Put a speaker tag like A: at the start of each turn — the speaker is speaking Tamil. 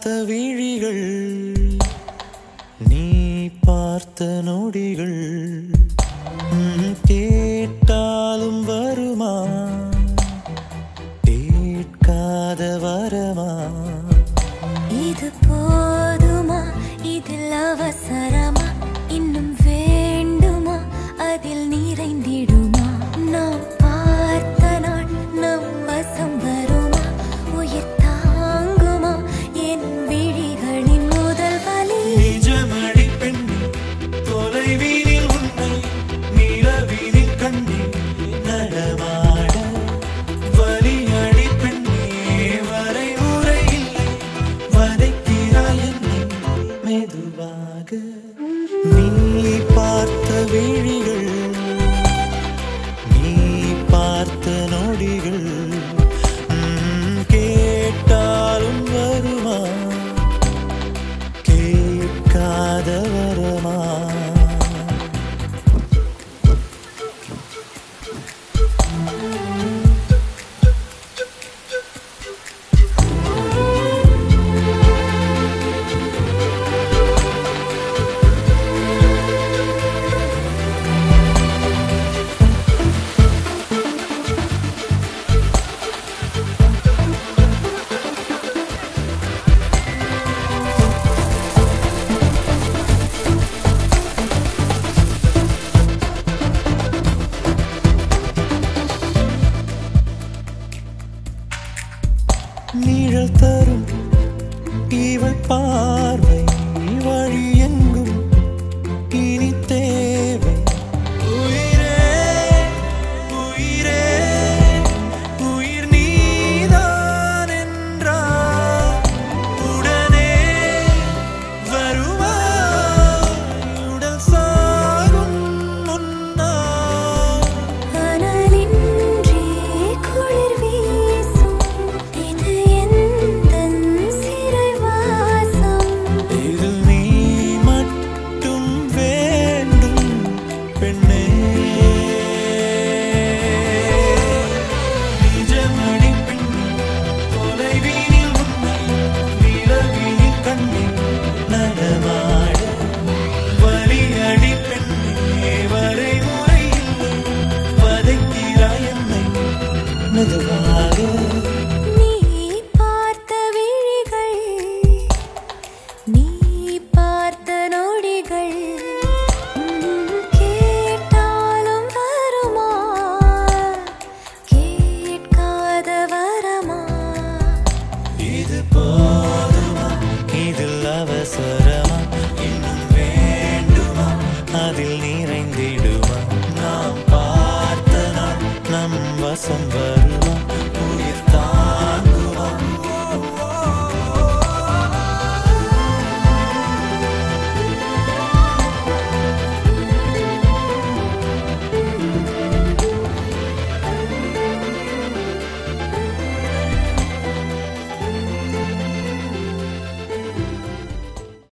A: பார்த்த விழிகள் நீ பார்த்த நொடிகள். இவள் பார்வை வழி சரமா இன்னும் வேண்டுமா? அதில் நிறைந்திடுமா? நாம் பார்த்த நாம் நம் வசம் வரும்.